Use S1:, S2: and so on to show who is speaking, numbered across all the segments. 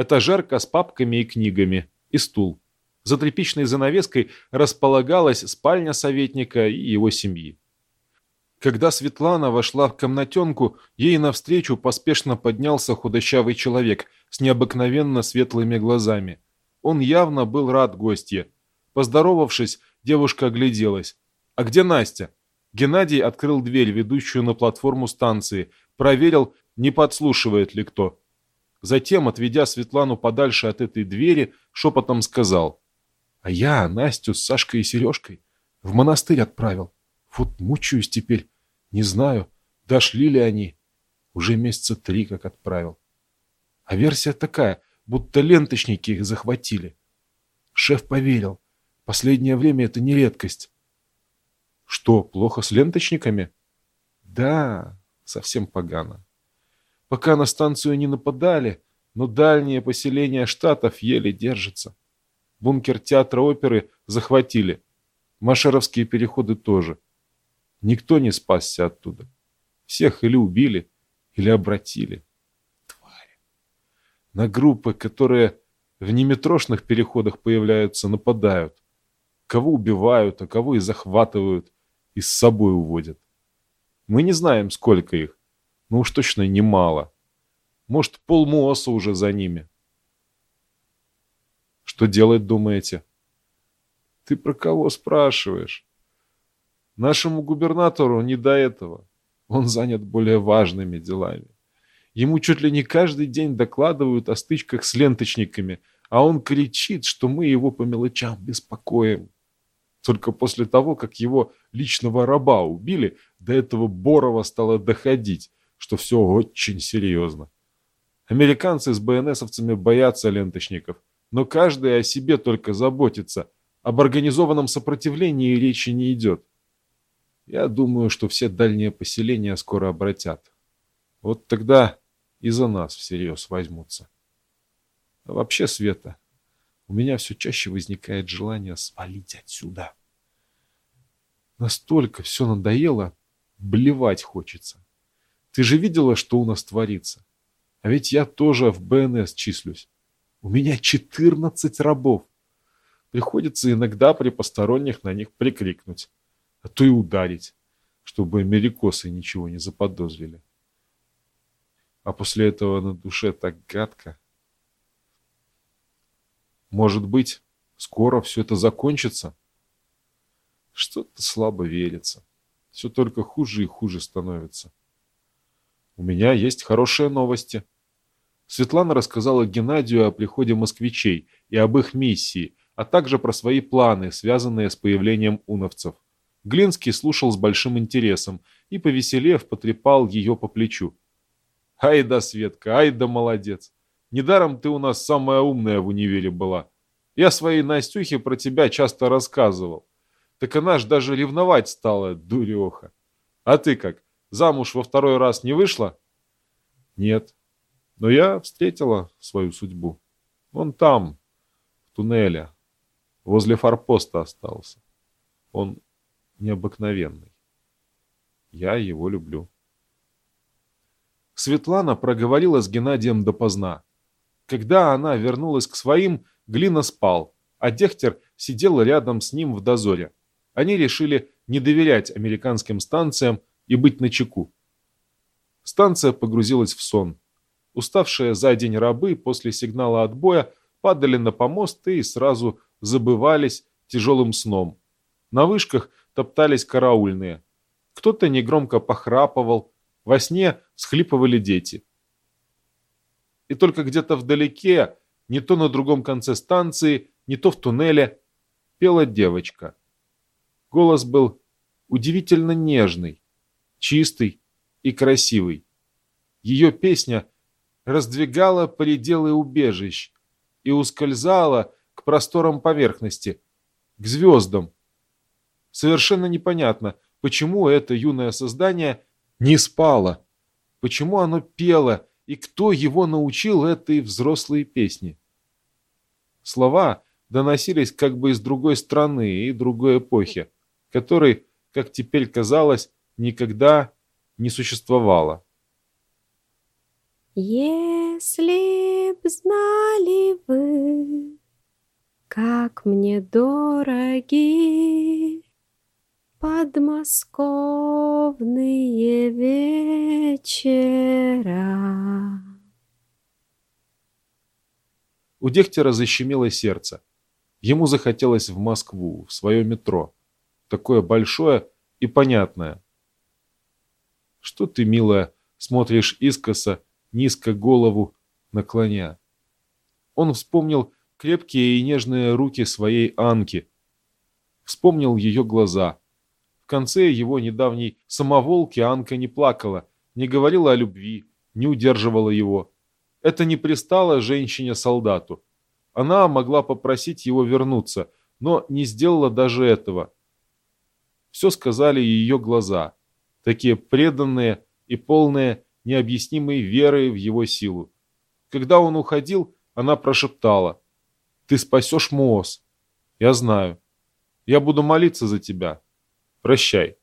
S1: Этажерка с папками и книгами. И стул. За тряпичной занавеской располагалась спальня советника и его семьи. Когда Светлана вошла в комнатенку, ей навстречу поспешно поднялся худощавый человек с необыкновенно светлыми глазами. Он явно был рад гостье. Поздоровавшись, девушка огляделась. «А где Настя?» Геннадий открыл дверь, ведущую на платформу станции, проверил, не подслушивает ли кто. Затем, отведя Светлану подальше от этой двери, шепотом сказал. «А я Настю с Сашкой и Сережкой в монастырь отправил. Вот мучаюсь теперь. Не знаю, дошли ли они. Уже месяца три как отправил. А версия такая, будто ленточники их захватили. Шеф поверил. Последнее время это не редкость. Что, плохо с ленточниками? Да, совсем погано. Пока на станцию не нападали, но дальние поселения штатов еле держатся. Бункер театра оперы захватили. Машеровские переходы тоже. Никто не спасся оттуда. Всех или убили, или обратили. Твари. На группы, которые в неметрошных переходах появляются, нападают. Кого убивают, а кого и захватывают, и с собой уводят. Мы не знаем, сколько их, но уж точно немало. Может, полмуоса уже за ними. Что делать, думаете? Ты про кого спрашиваешь? Нашему губернатору не до этого. Он занят более важными делами. Ему чуть ли не каждый день докладывают о стычках с ленточниками, а он кричит, что мы его по мелочам беспокоим. Только после того, как его личного раба убили, до этого Борова стало доходить, что все очень серьезно. Американцы с БНСовцами боятся ленточников, но каждый о себе только заботится. Об организованном сопротивлении речи не идет. Я думаю, что все дальние поселения скоро обратят. Вот тогда и за нас всерьез возьмутся. А вообще, Света, у меня все чаще возникает желание свалить отсюда. Настолько все надоело, блевать хочется. Ты же видела, что у нас творится? А ведь я тоже в БНС числюсь. У меня 14 рабов. Приходится иногда при посторонних на них прикрикнуть, а то и ударить, чтобы америкосы ничего не заподозрили. А после этого на душе так гадко. Может быть, скоро все это закончится? Что-то слабо верится. Все только хуже и хуже становится. У меня есть хорошие новости. Светлана рассказала Геннадию о приходе москвичей и об их миссии, а также про свои планы, связанные с появлением уновцев. Глинский слушал с большим интересом и, повеселев, потрепал ее по плечу. «Ай да, Светка, ай да молодец! Недаром ты у нас самая умная в универе была. Я своей Настюхе про тебя часто рассказывал. Так она ж даже ревновать стала, дуреха. А ты как, замуж во второй раз не вышла? Нет. Но я встретила свою судьбу. Он там, в туннеле, возле форпоста остался. Он необыкновенный. Я его люблю. Светлана проговорила с Геннадием допоздна. Когда она вернулась к своим, Глина спал, а Дехтер сидел рядом с ним в дозоре. Они решили не доверять американским станциям и быть начеку. Станция погрузилась в сон. Уставшие за день рабы после сигнала отбоя падали на помост и сразу забывались тяжелым сном. На вышках топтались караульные. Кто-то негромко похрапывал, во сне всхлипывали дети. И только где-то вдалеке не то на другом конце станции, не то в туннеле, пела девочка. Голос был удивительно нежный, чистый и красивый. Ее песня раздвигала пределы убежищ и ускользала к просторам поверхности, к звездам. Совершенно непонятно, почему это юное создание не спало, почему оно пело и кто его научил этой взрослой песне. Слова доносились как бы из другой страны и другой эпохи, которой, как теперь казалось, никогда не существовало.
S2: Если б знали как мне дороги подмосковные вечера.
S1: У Дегтяра защемило сердце. Ему захотелось в Москву, в свое метро. Такое большое и понятное. Что ты, милая, смотришь искоса, низко голову наклоня? Он вспомнил крепкие и нежные руки своей Анки. Вспомнил ее глаза. В конце его недавней самоволки Анка не плакала, не говорила о любви, не удерживала его. Это не пристало женщине-солдату. Она могла попросить его вернуться, но не сделала даже этого. Все сказали ее глаза, такие преданные и полные необъяснимой веры в его силу. Когда он уходил, она прошептала, «Ты спасешь Моос. Я знаю. Я буду молиться за тебя. Прощай».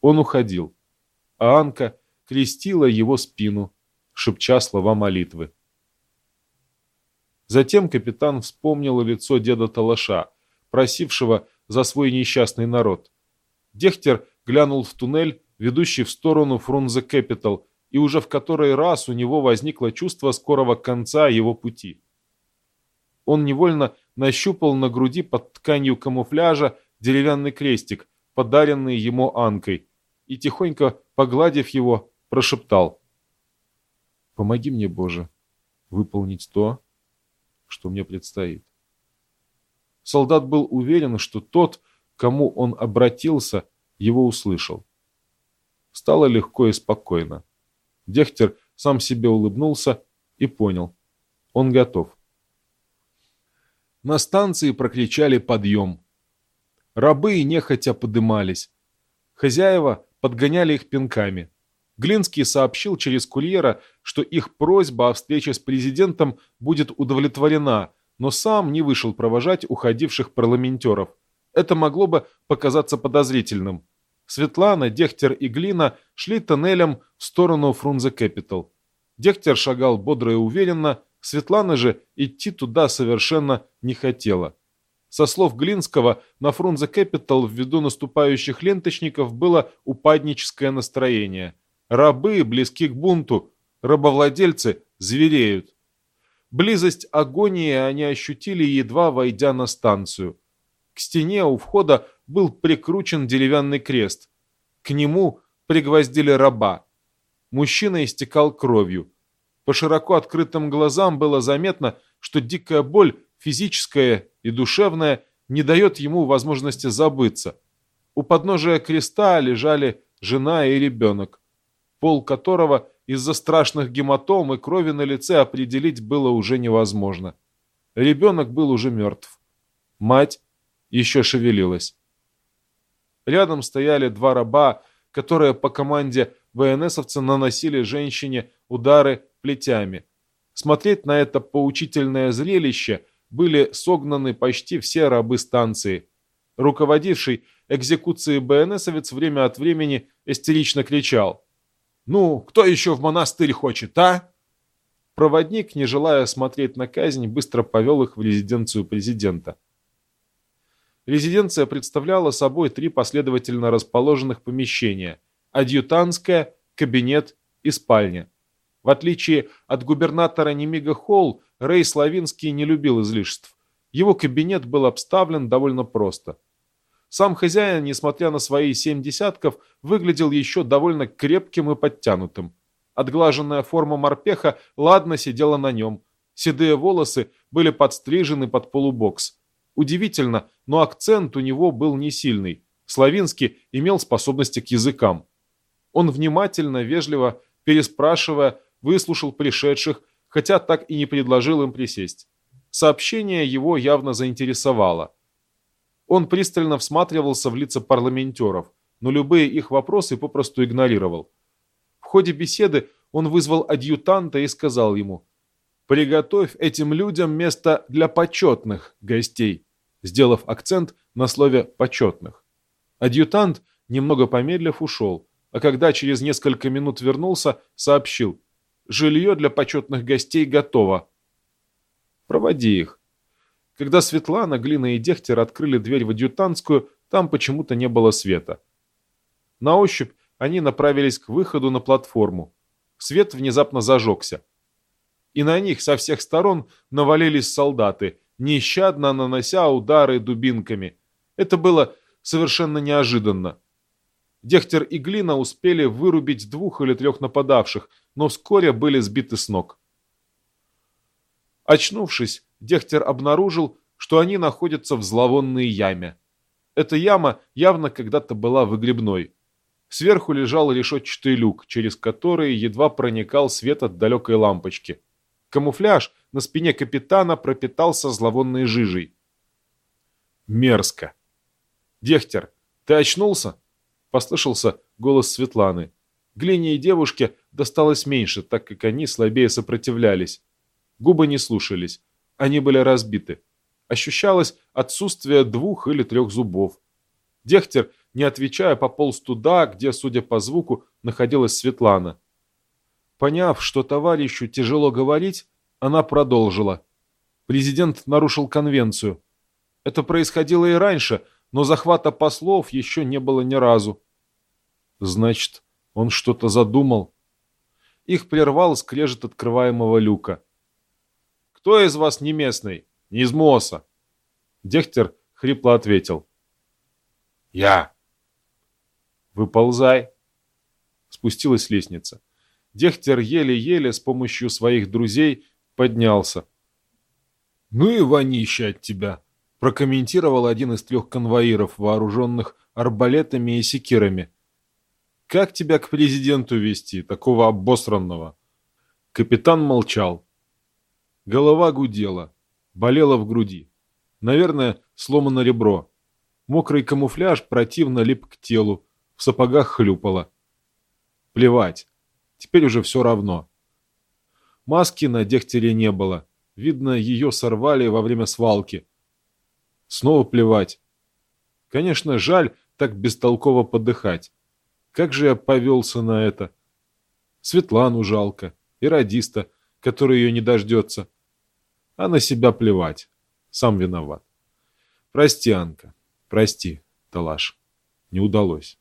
S1: Он уходил, а Анка крестила его спину, шепча слова молитвы. Затем капитан вспомнил лицо деда Талаша, просившего за свой несчастный народ. Дехтер глянул в туннель, ведущий в сторону Фрунзе Кэпитал, и уже в который раз у него возникло чувство скорого конца его пути. Он невольно нащупал на груди под тканью камуфляжа деревянный крестик, подаренный ему Анкой, и, тихонько погладив его, прошептал «Помоги мне, Боже, выполнить то, что мне предстоит». Солдат был уверен, что тот, кому он обратился, его услышал. Стало легко и спокойно. Дехтер сам себе улыбнулся и понял. Он готов. На станции прокричали подъем. Рабы нехотя подымались. Хозяева подгоняли их пинками. Глинский сообщил через курьера, что их просьба о встрече с президентом будет удовлетворена, но сам не вышел провожать уходивших парламентеров. Это могло бы показаться подозрительным. Светлана, Дехтер и Глина шли тоннелем в сторону Фрунзе Кэпитал. Дехтер шагал бодро и уверенно, Светлана же идти туда совершенно не хотела. Со слов Глинского, на Фрунзе Кэпитал ввиду наступающих ленточников было упадническое настроение. Рабы близки к бунту, рабовладельцы звереют. Близость агонии они ощутили, едва войдя на станцию. К стене у входа был прикручен деревянный крест. К нему пригвоздили раба. Мужчина истекал кровью. По широко открытым глазам было заметно, что дикая боль, физическая и душевная, не дает ему возможности забыться. У подножия креста лежали жена и ребенок, пол которого из-за страшных гематом и крови на лице определить было уже невозможно. Ребенок был уже мертв. Мать еще шевелилась. Рядом стояли два раба, которые по команде ВНСовца наносили женщине удары плетями. Смотреть на это поучительное зрелище были согнаны почти все рабы станции. Руководивший экзекуцией БНСовец время от времени истерично кричал. «Ну, кто еще в монастырь хочет, а?» Проводник, не желая смотреть на казнь, быстро повел их в резиденцию президента. Резиденция представляла собой три последовательно расположенных помещения – адъютантская, кабинет и спальня. В отличие от губернатора Немига Холл, Рэй Славинский не любил излишеств. Его кабинет был обставлен довольно просто. Сам хозяин, несмотря на свои семь десятков, выглядел еще довольно крепким и подтянутым. Отглаженная форма морпеха ладно сидела на нем. Седые волосы были подстрижены под полубокс. Удивительно, но акцент у него был не сильный. Славинский имел способности к языкам. Он внимательно, вежливо, переспрашивая, выслушал пришедших, хотя так и не предложил им присесть. Сообщение его явно заинтересовало. Он пристально всматривался в лица парламентеров, но любые их вопросы попросту игнорировал. В ходе беседы он вызвал адъютанта и сказал ему «Приготовь этим людям место для почетных гостей» сделав акцент на слове «почетных». Адъютант, немного помедлив, ушел, а когда через несколько минут вернулся, сообщил «Жилье для почетных гостей готово». «Проводи их». Когда Светлана, Глина и Дехтер открыли дверь в адъютантскую, там почему-то не было света. На ощупь они направились к выходу на платформу. Свет внезапно зажегся. И на них со всех сторон навалились солдаты, нещадно нанося удары дубинками. Это было совершенно неожиданно. Дехтер и Глина успели вырубить двух или трех нападавших, но вскоре были сбиты с ног. Очнувшись, Дехтер обнаружил, что они находятся в зловонной яме. Эта яма явно когда-то была выгребной. Сверху лежал решетчатый люк, через который едва проникал свет от далекой лампочки. Камуфляж на спине капитана пропитался зловонной жижей. Мерзко. «Дехтер, ты очнулся?» Послышался голос Светланы. Глине и девушке досталось меньше, так как они слабее сопротивлялись. Губы не слушались. Они были разбиты. Ощущалось отсутствие двух или трех зубов. Дехтер, не отвечая, пополз туда, где, судя по звуку, находилась Светлана. Поняв, что товарищу тяжело говорить, она продолжила. Президент нарушил конвенцию. Это происходило и раньше, но захвата послов еще не было ни разу. Значит, он что-то задумал. Их прервал скрежет открываемого люка. «Кто из вас не местный? Не из МОСа?» Дехтер хрипло ответил. «Я». «Выползай». Спустилась лестница. Дехтер еле-еле с помощью своих друзей поднялся. «Ну и вонища от тебя!» прокомментировал один из трех конвоиров, вооруженных арбалетами и секирами. «Как тебя к президенту вести, такого обосранного?» Капитан молчал. Голова гудела, болела в груди. Наверное, сломано ребро. Мокрый камуфляж противно лип к телу, в сапогах хлюпало. Плевать, теперь уже все равно. Маски на Дегтяре не было. Видно, ее сорвали во время свалки. Снова плевать. Конечно, жаль так бестолково подыхать. Как же я повелся на это? Светлану жалко. И радиста, который ее не дождется. А на себя плевать. Сам виноват. Прости, Анка. Прости, Талаш. Не удалось.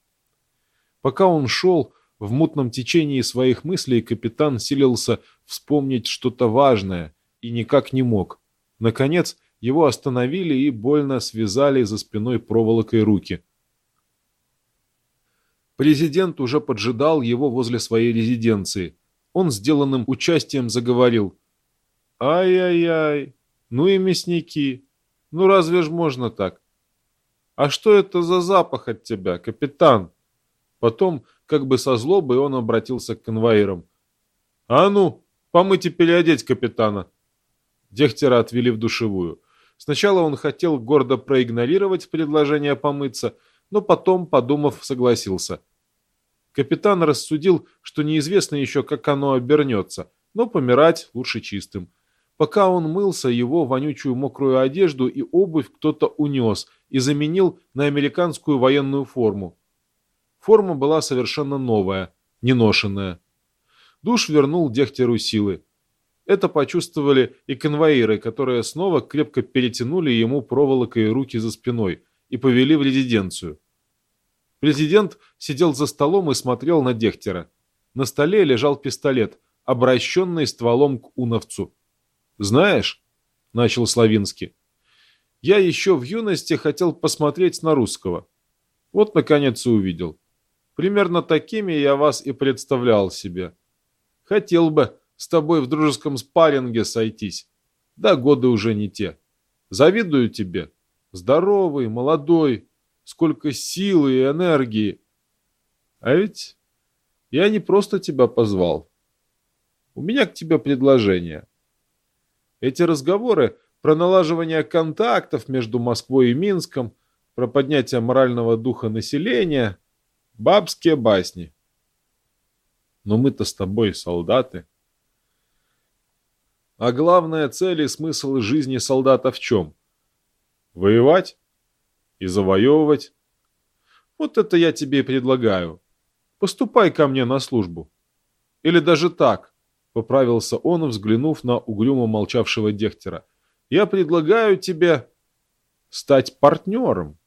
S1: Пока он шел, в мутном течении своих мыслей капитан силился вспомнить что-то важное и никак не мог. Наконец, его остановили и больно связали за спиной проволокой руки. Президент уже поджидал его возле своей резиденции. Он сделанным участием заговорил. «Ай-яй-яй, ну и мясники, ну разве ж можно так? А что это за запах от тебя, капитан?» Потом, как бы со злобой, он обратился к конвоирам. «А ну, помыть и переодеть капитана!» Дехтера отвели в душевую. Сначала он хотел гордо проигнорировать предложение помыться, но потом, подумав, согласился. Капитан рассудил, что неизвестно еще, как оно обернется, но помирать лучше чистым. Пока он мылся, его вонючую мокрую одежду и обувь кто-то унес и заменил на американскую военную форму. Форма была совершенно новая, неношенная. Душ вернул Дехтеру силы. Это почувствовали и конвоиры, которые снова крепко перетянули ему проволокой руки за спиной и повели в резиденцию. Президент сидел за столом и смотрел на Дехтера. На столе лежал пистолет, обращенный стволом к уновцу. «Знаешь», — начал Славинский, — «я еще в юности хотел посмотреть на русского. Вот, наконец, и увидел. Примерно такими я вас и представлял себе. Хотел бы, с тобой в дружеском спарринге сойтись. Да годы уже не те. Завидую тебе. Здоровый, молодой, сколько силы и энергии. А ведь я не просто тебя позвал. У меня к тебе предложение. Эти разговоры про налаживание контактов между Москвой и Минском, про поднятие морального духа населения – бабские басни. Но мы-то с тобой солдаты. А главная цель и смысл жизни солдата в чем? Воевать и завоевывать. Вот это я тебе и предлагаю. Поступай ко мне на службу. Или даже так, поправился он, взглянув на угрюмо молчавшего Дехтера. Я предлагаю тебе стать партнером.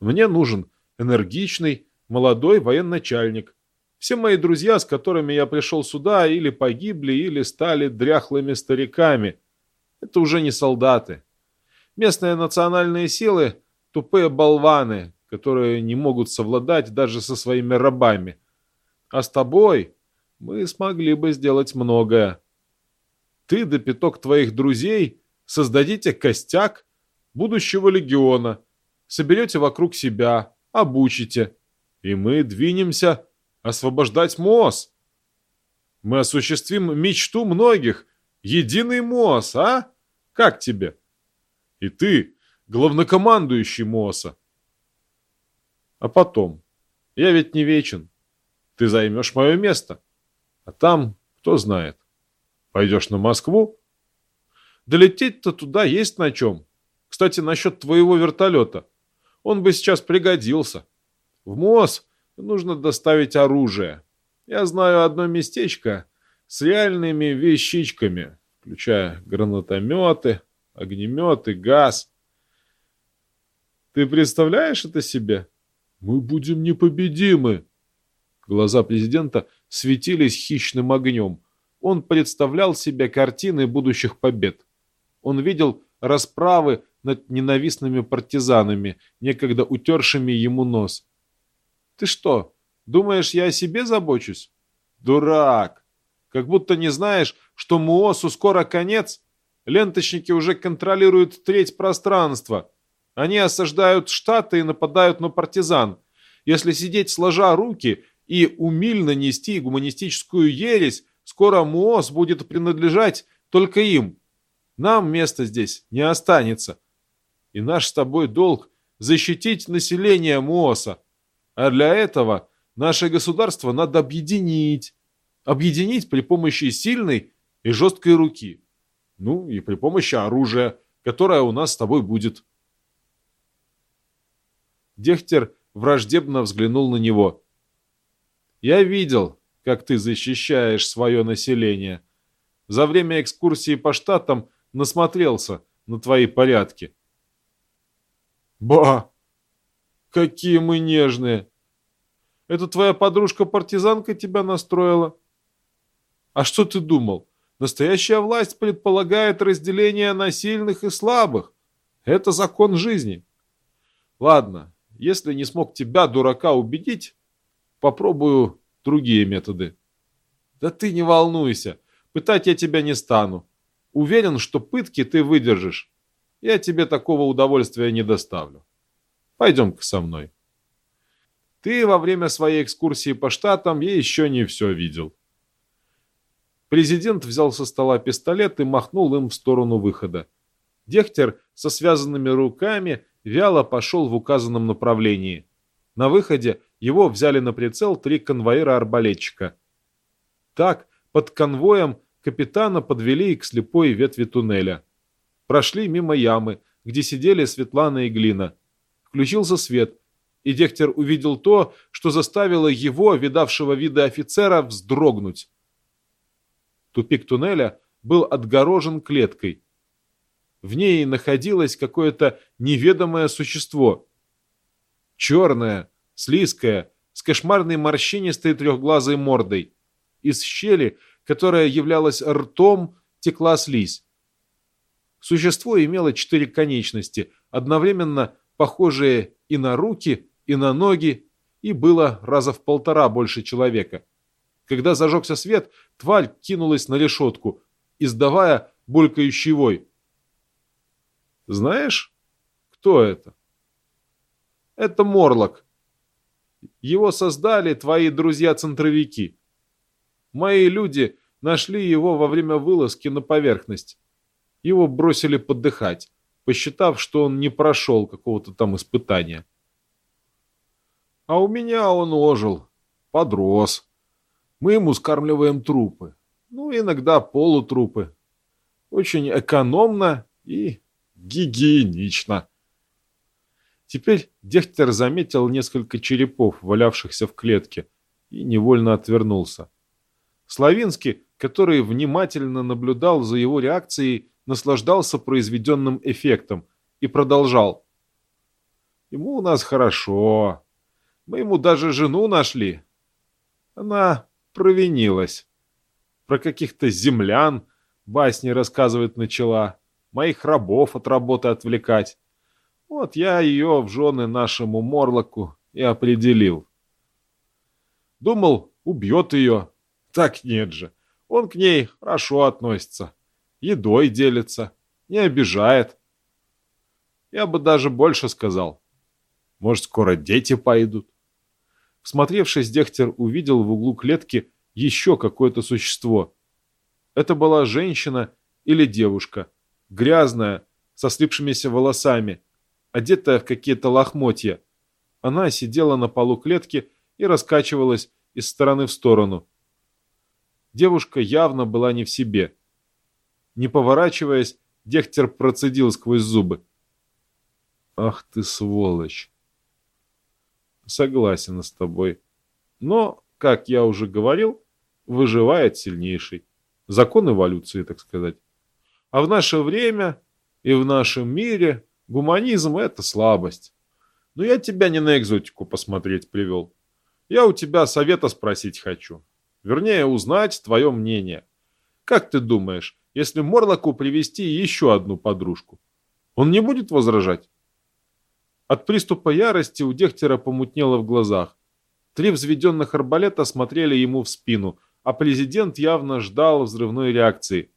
S1: Мне нужен энергичный, молодой военачальник. Все мои друзья, с которыми я пришел сюда, или погибли, или стали дряхлыми стариками. Это уже не солдаты. Местные национальные силы – тупые болваны, которые не могут совладать даже со своими рабами. А с тобой мы смогли бы сделать многое. Ты да пяток твоих друзей создадите костяк будущего легиона, соберете вокруг себя, обучите, и мы двинемся освобождать МОЗ. Мы осуществим мечту многих, единый МОЗ, а? Как тебе? И ты, главнокомандующий МОСа. А потом, я ведь не вечен, ты займешь мое место. А там, кто знает, пойдешь на Москву? Долететь-то туда есть на чем. Кстати, насчет твоего вертолета. Он бы сейчас пригодился. В МОЗ нужно доставить оружие. Я знаю одно местечко с реальными вещичками, включая гранатометы, огнеметы, газ. Ты представляешь это себе? Мы будем непобедимы. Глаза президента светились хищным огнем. Он представлял себе картины будущих побед. Он видел расправы над ненавистными партизанами, некогда утершими ему нос. Ты что, думаешь, я о себе забочусь? Дурак! Как будто не знаешь, что Муосу скоро конец? Ленточники уже контролируют треть пространства. Они осаждают Штаты и нападают на партизан. Если сидеть сложа руки и умильно нести гуманистическую ересь, скоро МООС будет принадлежать только им. Нам места здесь не останется. И наш с тобой долг – защитить население МООСа. А для этого наше государство надо объединить. Объединить при помощи сильной и жесткой руки. Ну и при помощи оружия, которое у нас с тобой будет. Дехтер враждебно взглянул на него. «Я видел, как ты защищаешь свое население. За время экскурсии по штатам насмотрелся на твои порядки». «Ба! Какие мы нежные! Это твоя подружка-партизанка тебя настроила? А что ты думал? Настоящая власть предполагает разделение на сильных и слабых. Это закон жизни. Ладно, если не смог тебя, дурака, убедить, попробую другие методы. Да ты не волнуйся, пытать я тебя не стану. Уверен, что пытки ты выдержишь. Я тебе такого удовольствия не доставлю. Пойдем-ка со мной. Ты во время своей экскурсии по штатам я еще не все видел. Президент взял со стола пистолет и махнул им в сторону выхода. Дехтер со связанными руками вяло пошел в указанном направлении. На выходе его взяли на прицел три конвоира-арбалетчика. Так, под конвоем капитана подвели к слепой ветви туннеля. Прошли мимо ямы, где сидели Светлана и Глина. Включился свет, и Дехтер увидел то, что заставило его, видавшего виды офицера, вздрогнуть. Тупик туннеля был отгорожен клеткой. В ней находилось какое-то неведомое существо. Черное, слизкое, с кошмарной морщинистой трехглазой мордой. Из щели, которая являлась ртом, текла слизь. Существо имело четыре конечности, одновременно похожие и на руки, и на ноги, и было раза в полтора больше человека. Когда зажегся свет, тварь кинулась на решетку, издавая булькающий вой. Знаешь, кто это? Это Морлок. Его создали твои друзья-центровики. Мои люди нашли его во время вылазки на поверхность. Его бросили подыхать, посчитав, что он не прошел какого-то там испытания. А у меня он ожил, подрос. Мы ему скармливаем трупы. Ну, иногда полутрупы. Очень экономно и гигиенично. Теперь Дехтер заметил несколько черепов, валявшихся в клетке, и невольно отвернулся. Славинский, который внимательно наблюдал за его реакцией, наслаждался произведенным эффектом и продолжал. Ему у нас хорошо. Мы ему даже жену нашли. Она провинилась. Про каких-то землян басни рассказывать начала. Моих рабов от работы отвлекать. Вот я ее в жены нашему Морлоку и определил. Думал, убьет ее. Так нет же. Он к ней хорошо относится. Едой делится. Не обижает. Я бы даже больше сказал. Может, скоро дети пойдут. Всмотревшись, Дехтер увидел в углу клетки еще какое-то существо. Это была женщина или девушка, грязная, со слипшимися волосами, одетая в какие-то лохмотья. Она сидела на полу клетки и раскачивалась из стороны в сторону. Девушка явно была не в себе. Не поворачиваясь, Дехтер процедил сквозь зубы. «Ах ты сволочь!» Согласен с тобой. Но, как я уже говорил, выживает сильнейший. Закон эволюции, так сказать. А в наше время и в нашем мире гуманизм – это слабость. Но я тебя не на экзотику посмотреть привел. Я у тебя совета спросить хочу. Вернее, узнать твое мнение. Как ты думаешь, если Морлоку привести еще одну подружку, он не будет возражать? От приступа ярости у Дехтера помутнело в глазах. Три взведенных арбалета смотрели ему в спину, а президент явно ждал взрывной реакции.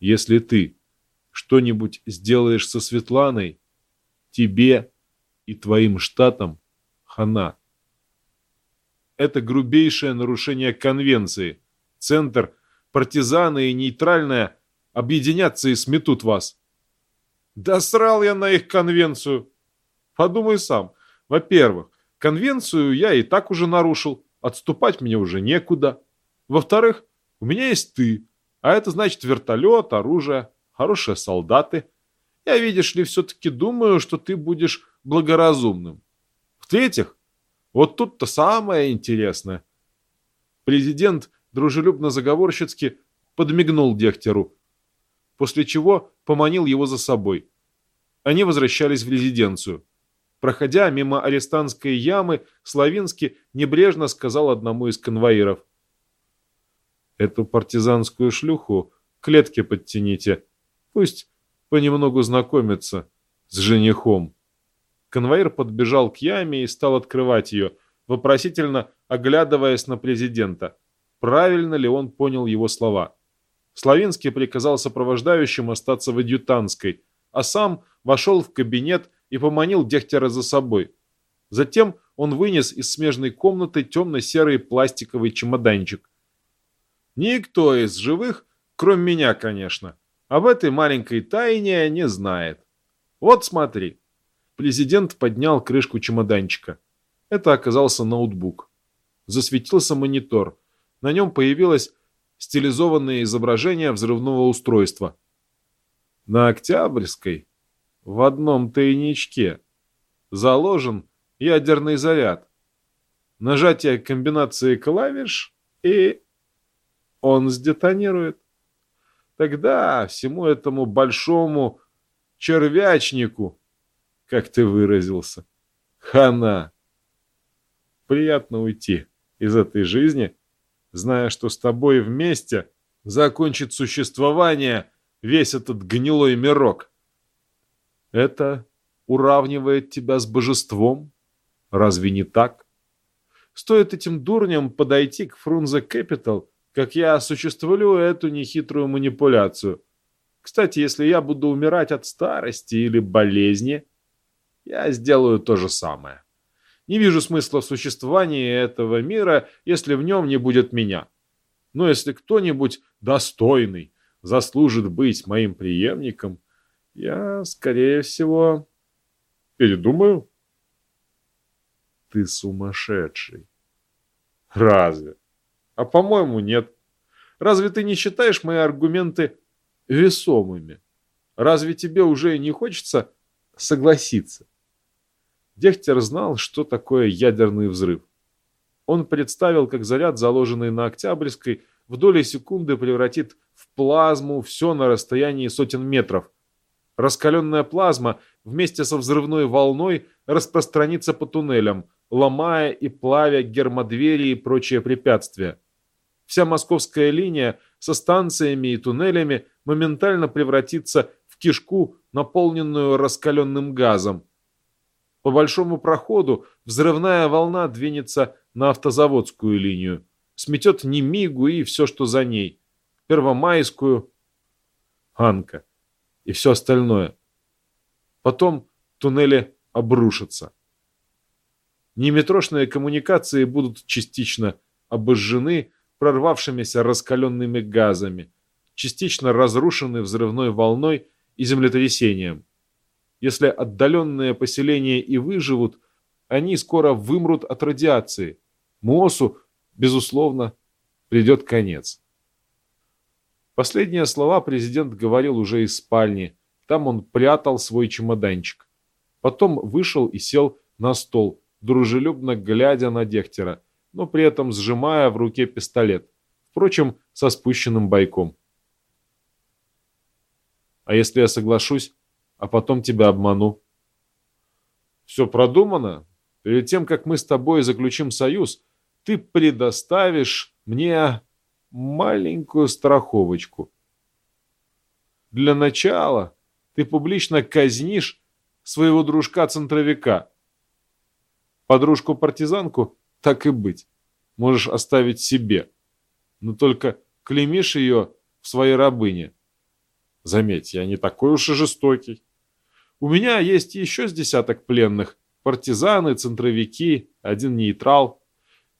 S1: «Если ты что-нибудь сделаешь со Светланой, тебе и твоим штатам хана». Это грубейшее нарушение конвенции. Центр, партизаны и нейтральная объединятся и сметут вас. Да срал я на их конвенцию. Подумай сам. Во-первых, конвенцию я и так уже нарушил. Отступать мне уже некуда. Во-вторых, у меня есть ты. А это значит вертолет, оружие, хорошие солдаты. Я, видишь ли, все-таки думаю, что ты будешь благоразумным. В-третьих, вот тут-то самое интересное. Президент дружелюбно-заговорщицки подмигнул Дехтеру, после чего поманил его за собой. Они возвращались в резиденцию. Проходя мимо арестантской ямы, Славинский небрежно сказал одному из конвоиров. «Эту партизанскую шлюху к клетке подтяните. Пусть понемногу знакомится с женихом». Конвоир подбежал к яме и стал открывать ее, вопросительно оглядываясь на президента. Правильно ли он понял его слова? Славинский приказал сопровождающим остаться в адъютантской, а сам вошел в кабинет и поманил Дехтера за собой. Затем он вынес из смежной комнаты темно-серый пластиковый чемоданчик. Никто из живых, кроме меня, конечно, об этой маленькой тайне не знает. Вот смотри. Президент поднял крышку чемоданчика. Это оказался ноутбук. Засветился монитор. На нем появилось стилизованное изображение взрывного устройства. На Октябрьской, в одном тайничке, заложен ядерный заряд. Нажатие комбинации клавиш, и он сдетонирует. Тогда всему этому большому червячнику, как ты выразился, хана. Приятно уйти из этой жизни, зная, что с тобой вместе закончит существование весь этот гнилой мирок. Это уравнивает тебя с божеством? Разве не так? Стоит этим дурням подойти к Фрунзе Кэпитал, как я осуществлю эту нехитрую манипуляцию. Кстати, если я буду умирать от старости или болезни, я сделаю то же самое. Не вижу смысла в существовании этого мира, если в нем не будет меня. Но если кто-нибудь достойный заслужит быть моим преемником, я, скорее всего, передумаю. Ты сумасшедший. Разве? А по-моему, нет. Разве ты не считаешь мои аргументы весомыми? Разве тебе уже не хочется согласиться? Дехтер знал, что такое ядерный взрыв. Он представил, как заряд, заложенный на Октябрьской, в доли секунды превратит в плазму все на расстоянии сотен метров. Раскаленная плазма вместе со взрывной волной распространится по туннелям, ломая и плавя гермодвери и прочие препятствия. Вся московская линия со станциями и туннелями моментально превратится в кишку, наполненную раскаленным газом. По большому проходу взрывная волна двинется на автозаводскую линию, сметет Немигу и все, что за ней, Первомайскую, Анка и все остальное. Потом туннели обрушатся. Неметрошные коммуникации будут частично обожжены прорвавшимися раскаленными газами, частично разрушены взрывной волной и землетрясением. Если отдаленные поселения и выживут, они скоро вымрут от радиации. Мосу, безусловно, придет конец. Последние слова президент говорил уже из спальни. Там он прятал свой чемоданчик. Потом вышел и сел на стол, дружелюбно глядя на Дехтера, но при этом сжимая в руке пистолет, впрочем, со спущенным бойком. «А если я соглашусь, а потом тебя обману?» «Все продумано. Перед тем, как мы с тобой заключим союз, ты предоставишь мне маленькую страховочку. Для начала ты публично казнишь своего дружка-центровика. Подружку-партизанку так и быть. Можешь оставить себе. Но только клеймишь ее в своей рабыне. Заметь, я не такой уж и жестокий. У меня есть еще с десяток пленных. Партизаны, центровики, один нейтрал.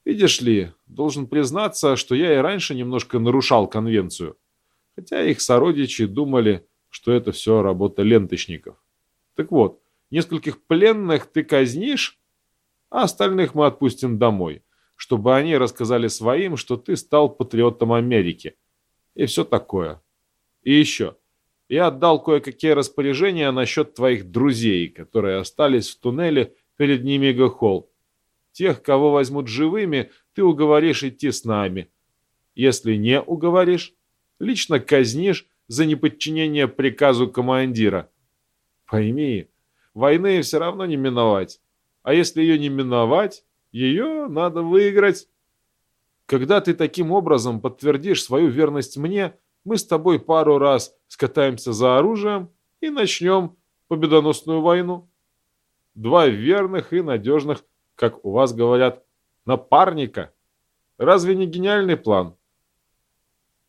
S1: Видишь ли, должен признаться, что я и раньше немножко нарушал конвенцию. Хотя их сородичи думали, что это все работа ленточников. Так вот, нескольких пленных ты казнишь, а остальных мы отпустим домой, чтобы они рассказали своим, что ты стал патриотом Америки. И все такое. И еще. Я отдал кое-какие распоряжения насчет твоих друзей, которые остались в туннеле перед Нимиго Холл. Тех, кого возьмут живыми, ты уговоришь идти с нами. Если не уговоришь, лично казнишь за неподчинение приказу командира. Пойми, войны все равно не миновать. А если ее не миновать, ее надо выиграть. Когда ты таким образом подтвердишь свою верность мне, мы с тобой пару раз скатаемся за оружием и начнем победоносную войну. Два верных и надежных, как у вас говорят, напарника. Разве не гениальный план?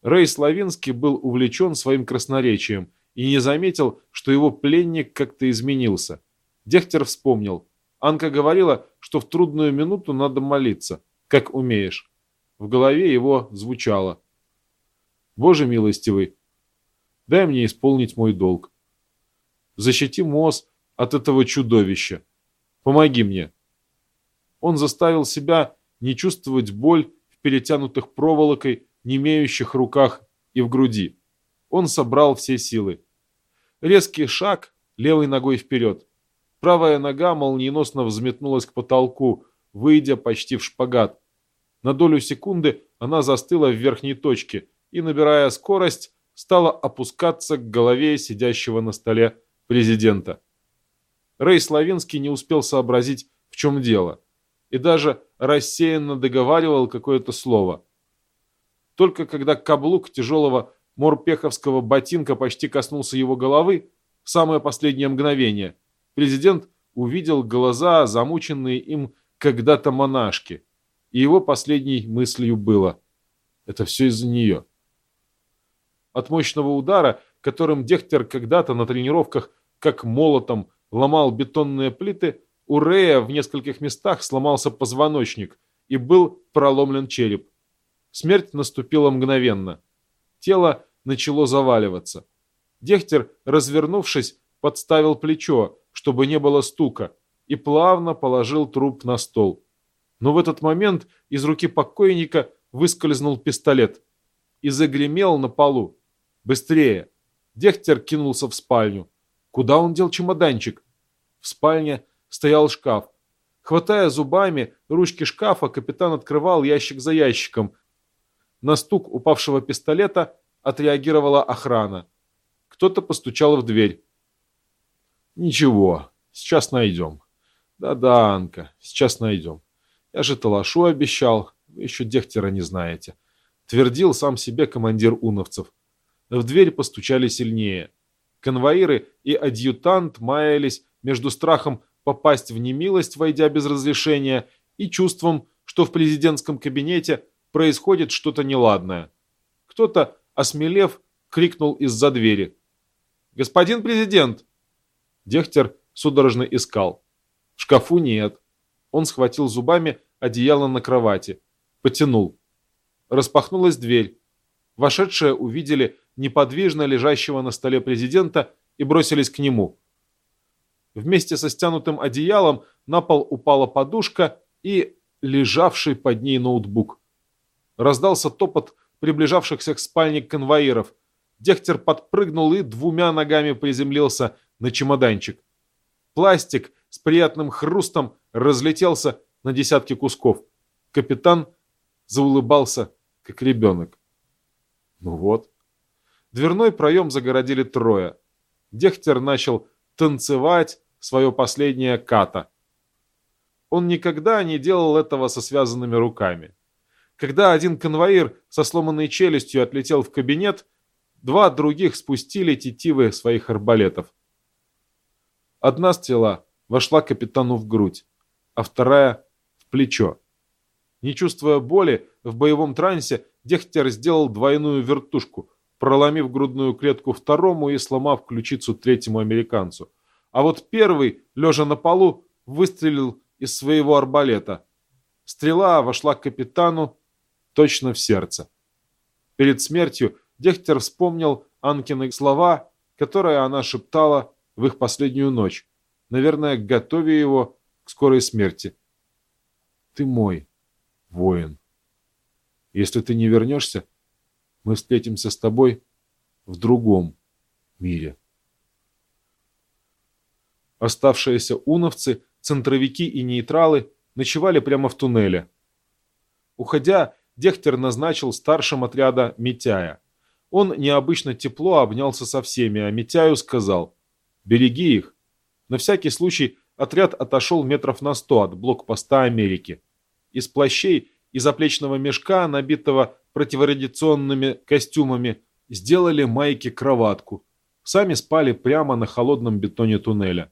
S1: Рэй Славинский был увлечен своим красноречием и не заметил, что его пленник как-то изменился. Дехтер вспомнил – Анка говорила, что в трудную минуту надо молиться, как умеешь. В голове его звучало. «Боже милостивый, дай мне исполнить мой долг. Защити Моз от этого чудовища. Помоги мне». Он заставил себя не чувствовать боль в перетянутых проволокой, не имеющих руках и в груди. Он собрал все силы. Резкий шаг левой ногой вперед. Правая нога молниеносно взметнулась к потолку, выйдя почти в шпагат. На долю секунды она застыла в верхней точке и, набирая скорость, стала опускаться к голове сидящего на столе президента. Рэй Славинский не успел сообразить, в чем дело, и даже рассеянно договаривал какое-то слово. Только когда каблук тяжелого морпеховского ботинка почти коснулся его головы, в самое последнее мгновение – президент увидел глаза, замученные им когда-то монашки, и его последней мыслью было «это все из-за нее». От мощного удара, которым Дехтер когда-то на тренировках как молотом ломал бетонные плиты, у Рея в нескольких местах сломался позвоночник и был проломлен череп. Смерть наступила мгновенно. Тело начало заваливаться. Дехтер, развернувшись, подставил плечо, чтобы не было стука, и плавно положил труп на стол. Но в этот момент из руки покойника выскользнул пистолет и загремел на полу. «Быстрее!» Дехтер кинулся в спальню. Куда он дел чемоданчик? В спальне стоял шкаф. Хватая зубами ручки шкафа, капитан открывал ящик за ящиком. На стук упавшего пистолета отреагировала охрана. Кто-то постучал в дверь. «Ничего, сейчас найдем». «Да-да, Анка, сейчас найдем. Я же Талашу обещал, вы еще Дехтера не знаете», — твердил сам себе командир уновцев. В дверь постучали сильнее. Конвоиры и адъютант маялись между страхом попасть в немилость, войдя без разрешения, и чувством, что в президентском кабинете происходит что-то неладное. Кто-то, осмелев, крикнул из-за двери. «Господин президент!» Дехтер судорожно искал. В шкафу нет. Он схватил зубами одеяло на кровати. Потянул. Распахнулась дверь. Вошедшие увидели неподвижно лежащего на столе президента и бросились к нему. Вместе со стянутым одеялом на пол упала подушка и лежавший под ней ноутбук. Раздался топот приближавшихся к спальне конвоиров. Дехтер подпрыгнул и двумя ногами приземлился на чемоданчик. Пластик с приятным хрустом разлетелся на десятки кусков. Капитан заулыбался, как ребенок. Ну вот. Дверной проем загородили трое. Дехтер начал танцевать свое последнее ката. Он никогда не делал этого со связанными руками. Когда один конвоир со сломанной челюстью отлетел в кабинет, два других спустили тетивы своих арбалетов. Одна стрела вошла капитану в грудь, а вторая — в плечо. Не чувствуя боли, в боевом трансе Дехтер сделал двойную вертушку, проломив грудную клетку второму и сломав ключицу третьему американцу. А вот первый, лежа на полу, выстрелил из своего арбалета. Стрела вошла к капитану точно в сердце. Перед смертью Дехтер вспомнил Анкины слова, которые она шептала в их последнюю ночь, наверное, готовя его к скорой смерти. «Ты мой, воин. Если ты не вернешься, мы встретимся с тобой в другом мире. Оставшиеся уновцы, центровики и нейтралы ночевали прямо в туннеле. Уходя, Дехтер назначил старшим отряда Митяя. Он необычно тепло обнялся со всеми, а Митяю сказал «Береги их». На всякий случай отряд отошел метров на сто от блокпоста Америки. Из плащей и заплечного мешка, набитого противорадиационными костюмами, сделали майки-кроватку. Сами спали прямо на холодном бетоне туннеля.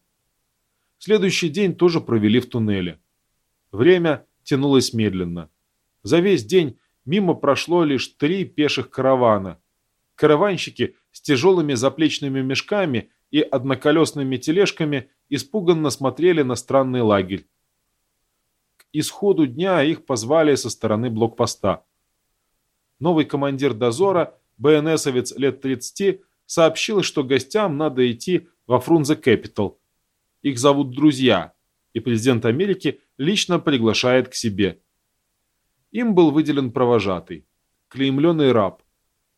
S1: Следующий день тоже провели в туннеле. Время тянулось медленно. За весь день мимо прошло лишь три пеших каравана. Караванщики с тяжелыми заплечными мешками и одноколесными тележками испуганно смотрели на странный лагерь. К исходу дня их позвали со стороны блокпоста. Новый командир дозора, БНСовец лет 30, сообщил, что гостям надо идти во Фрунзе Кэпитал. Их зовут друзья, и президент Америки лично приглашает к себе. Им был выделен провожатый, клеймленный раб.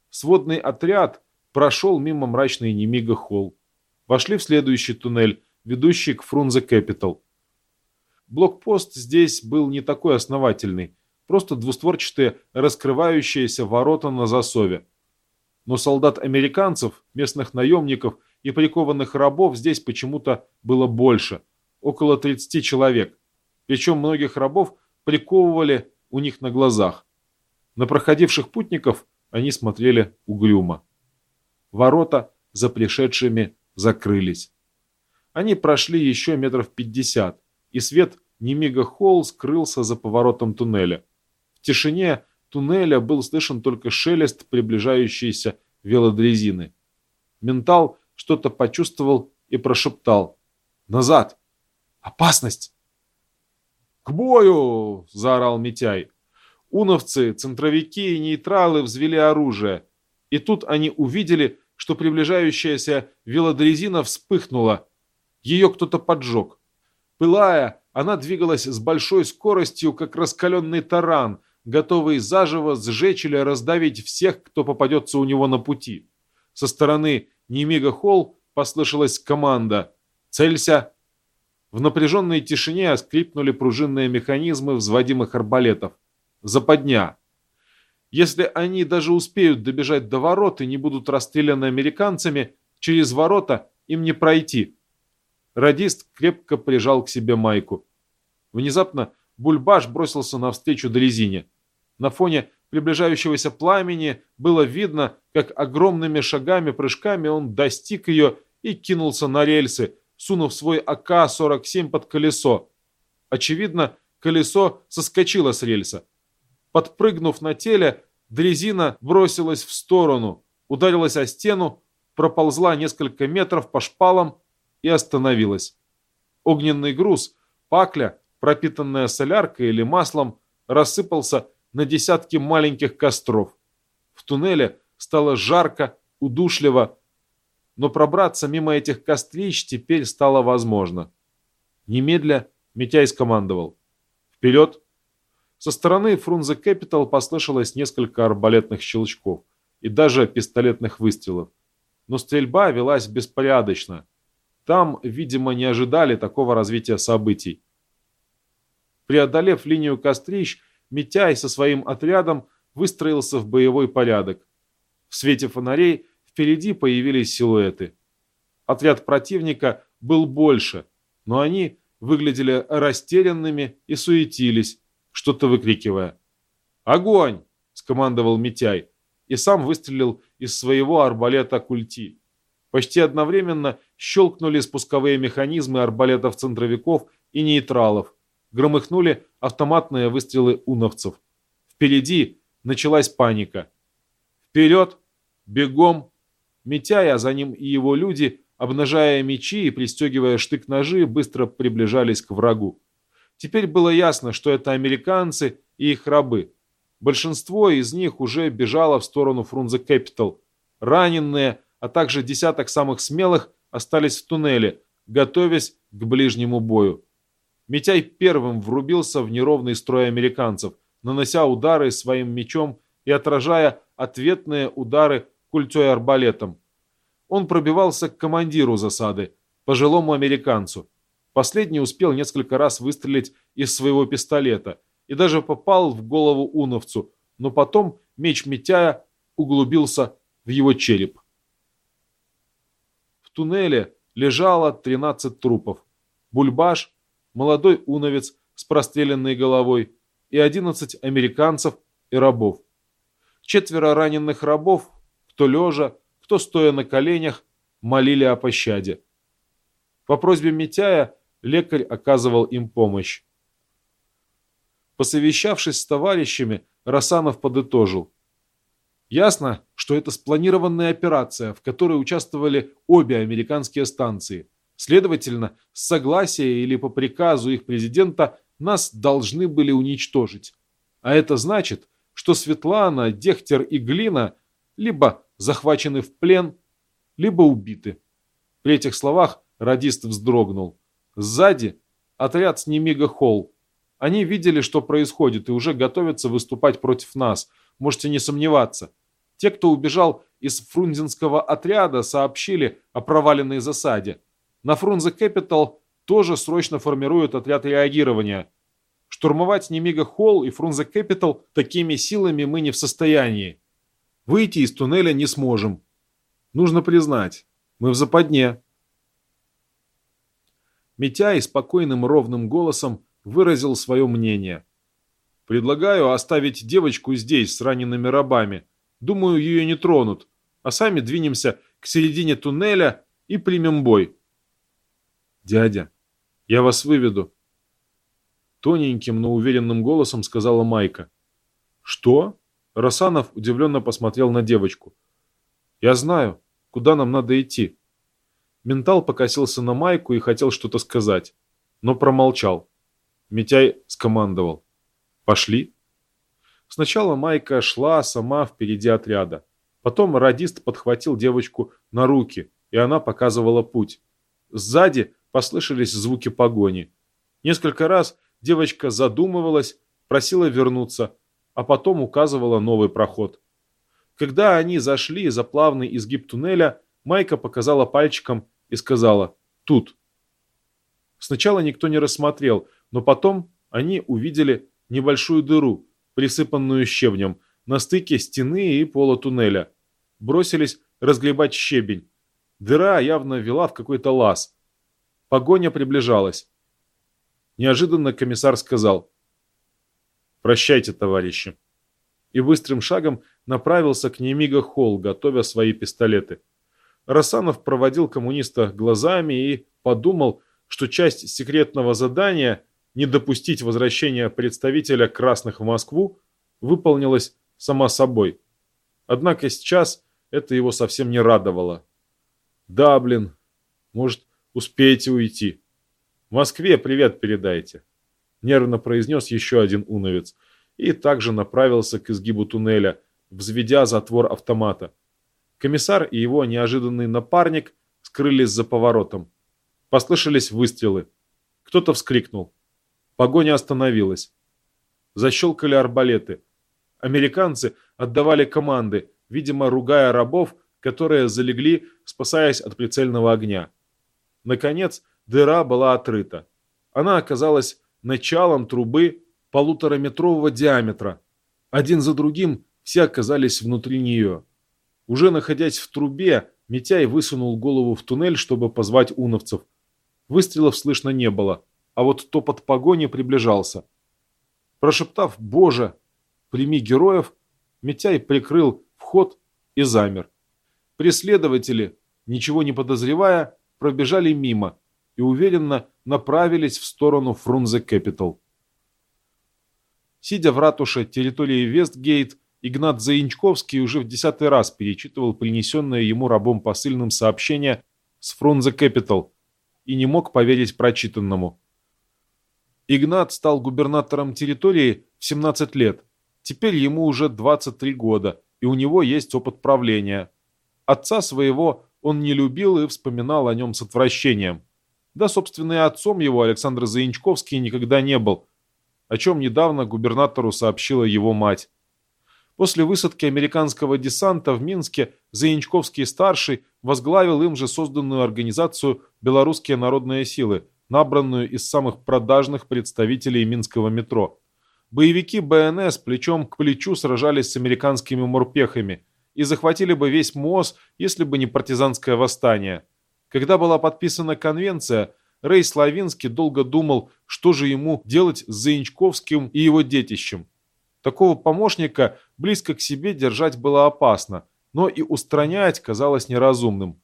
S1: Сводный отряд прошел мимо мрачной Немига Холл. Вошли в следующий туннель, ведущий к Фрунзе Кэпитал. Блокпост здесь был не такой основательный, просто двустворчатые раскрывающиеся ворота на засове. Но солдат-американцев, местных наемников и прикованных рабов здесь почему-то было больше, около 30 человек. Причем многих рабов приковывали у них на глазах. На проходивших путников они смотрели угрюмо. Ворота за пришедшими закрылись. Они прошли еще метров пятьдесят, и свет Немига Холл скрылся за поворотом туннеля. В тишине туннеля был слышен только шелест приближающейся велодрезины. Ментал что-то почувствовал и прошептал. «Назад! Опасность!» «К бою!» – заорал Митяй. Уновцы, центровики и нейтралы взвели оружие. И тут они увидели, что приближающаяся велодрезина вспыхнула. Ее кто-то поджег. Пылая, она двигалась с большой скоростью, как раскаленный таран, готовый заживо сжечь или раздавить всех, кто попадется у него на пути. Со стороны Немига Холл послышалась команда «Целься!». В напряженной тишине скрипнули пружинные механизмы взводимых арбалетов. Западня. Если они даже успеют добежать до ворот и не будут расстреляны американцами, через ворота им не пройти. Радист крепко прижал к себе майку. Внезапно Бульбаш бросился навстречу дрезине. На фоне приближающегося пламени было видно, как огромными шагами-прыжками он достиг ее и кинулся на рельсы, сунув свой АК-47 под колесо. Очевидно, колесо соскочило с рельса. Подпрыгнув на теле, дрезина бросилась в сторону, ударилась о стену, проползла несколько метров по шпалам и остановилась. Огненный груз, пакля, пропитанная соляркой или маслом, рассыпался на десятки маленьких костров. В туннеле стало жарко, удушливо, но пробраться мимо этих кострищ теперь стало возможно. Немедля Митяй скомандовал. «Вперед!» Со стороны Фрунзе Кэпитал послышалось несколько арбалетных щелчков и даже пистолетных выстрелов. Но стрельба велась беспорядочно. Там, видимо, не ожидали такого развития событий. Преодолев линию кострищ, Митяй со своим отрядом выстроился в боевой порядок. В свете фонарей впереди появились силуэты. Отряд противника был больше, но они выглядели растерянными и суетились, что-то выкрикивая. «Огонь!» – скомандовал Митяй и сам выстрелил из своего арбалета культи. Почти одновременно щелкнули спусковые механизмы арбалетов-центровиков и нейтралов. Громыхнули автоматные выстрелы уновцев. Впереди началась паника. Вперед! Бегом! Митяя, за ним и его люди, обнажая мечи и пристегивая штык-ножи, быстро приближались к врагу. Теперь было ясно, что это американцы и их рабы. Большинство из них уже бежало в сторону Фрунзе Кэпитал. Раненые, а также десяток самых смелых остались в туннеле, готовясь к ближнему бою. Митяй первым врубился в неровный строй американцев, нанося удары своим мечом и отражая ответные удары культей арбалетом. Он пробивался к командиру засады, пожилому американцу. Последний успел несколько раз выстрелить из своего пистолета и даже попал в голову уновцу, но потом меч Митяя углубился в его череп. В туннеле лежало 13 трупов. Бульбаш, молодой уновец с простреленной головой и 11 американцев и рабов. Четверо раненых рабов кто лежа, кто стоя на коленях, молили о пощаде. По просьбе Митяя лекарь оказывал им помощь. Посовещавшись с товарищами, Расанов подытожил. Ясно, что это спланированная операция, в которой участвовали обе американские станции. Следовательно, с согласия или по приказу их президента нас должны были уничтожить. А это значит, что Светлана, Дехтер и Глина либо захвачены в плен, либо убиты. При этих словах радист вздрогнул. Сзади отряд с Немига Холл. Они видели, что происходит, и уже готовятся выступать против нас. Можете не сомневаться. Те, кто убежал из фрунзенского отряда, сообщили о проваленной засаде. На Фрунзе Кэпитал тоже срочно формируют отряд реагирования. Штурмовать Немига Холл и Фрунзе Кэпитал такими силами мы не в состоянии. Выйти из туннеля не сможем. Нужно признать, мы в западне. Митяй спокойным ровным голосом выразил свое мнение. Предлагаю оставить девочку здесь с ранеными рабами. Думаю, ее не тронут. А сами двинемся к середине туннеля и примем бой. Дядя, я вас выведу. Тоненьким, но уверенным голосом сказала Майка. Что? Росанов удивленно посмотрел на девочку. «Я знаю, куда нам надо идти». Ментал покосился на Майку и хотел что-то сказать, но промолчал. Митяй скомандовал. «Пошли». Сначала Майка шла сама впереди отряда. Потом радист подхватил девочку на руки, и она показывала путь. Сзади послышались звуки погони. Несколько раз девочка задумывалась, просила вернуться, а потом указывала новый проход. Когда они зашли за плавный изгиб туннеля, Майка показала пальчиком и сказала «Тут». Сначала никто не рассмотрел, но потом они увидели небольшую дыру, присыпанную щебнем, на стыке стены и пола туннеля. Бросились разгребать щебень. Дыра явно вела в какой-то лаз. Погоня приближалась. Неожиданно комиссар сказал «Прощайте, товарищи» и быстрым шагом направился к Немига Холл, готовя свои пистолеты. Рассанов проводил коммуниста глазами и подумал, что часть секретного задания не допустить возвращения представителя красных в Москву выполнилась сама собой. Однако сейчас это его совсем не радовало. Да, блин, может, успеете уйти. В Москве привет передайте. Нервно произнес еще один уновец и также направился к изгибу туннеля, взведя затвор автомата. Комиссар и его неожиданный напарник скрылись за поворотом. Послышались выстрелы. Кто-то вскрикнул. Погоня остановилась. Защелкали арбалеты. Американцы отдавали команды, видимо, ругая рабов, которые залегли, спасаясь от прицельного огня. Наконец, дыра была отрыта. Она оказалась началом трубы полутораметрового диаметра. Один за другим все оказались внутри нее. Уже находясь в трубе, Митяй высунул голову в туннель, чтобы позвать уновцев. Выстрелов слышно не было, а вот топот погони приближался. Прошептав «Боже, прими героев», Митяй прикрыл вход и замер. Преследователи, ничего не подозревая, пробежали мимо и уверенно направились в сторону Фрунзе Кэпитал. Сидя в ратуше территории Вестгейт, Игнат Заинчковский уже в десятый раз перечитывал принесенное ему рабом посыльным сообщение с Фрунзе Кэпитал, и не мог поверить прочитанному. Игнат стал губернатором территории в 17 лет. Теперь ему уже 23 года, и у него есть опыт правления. Отца своего он не любил и вспоминал о нем с отвращением. Да, собственно, и отцом его Александр Заинчковский никогда не был, о чем недавно губернатору сообщила его мать. После высадки американского десанта в Минске Заинчковский-старший возглавил им же созданную организацию «Белорусские народные силы», набранную из самых продажных представителей Минского метро. Боевики БНС плечом к плечу сражались с американскими морпехами и захватили бы весь МОЗ, если бы не партизанское восстание. Когда была подписана конвенция, Рей Славинский долго думал, что же ему делать с Заинчковским и его детищем. Такого помощника близко к себе держать было опасно, но и устранять казалось неразумным.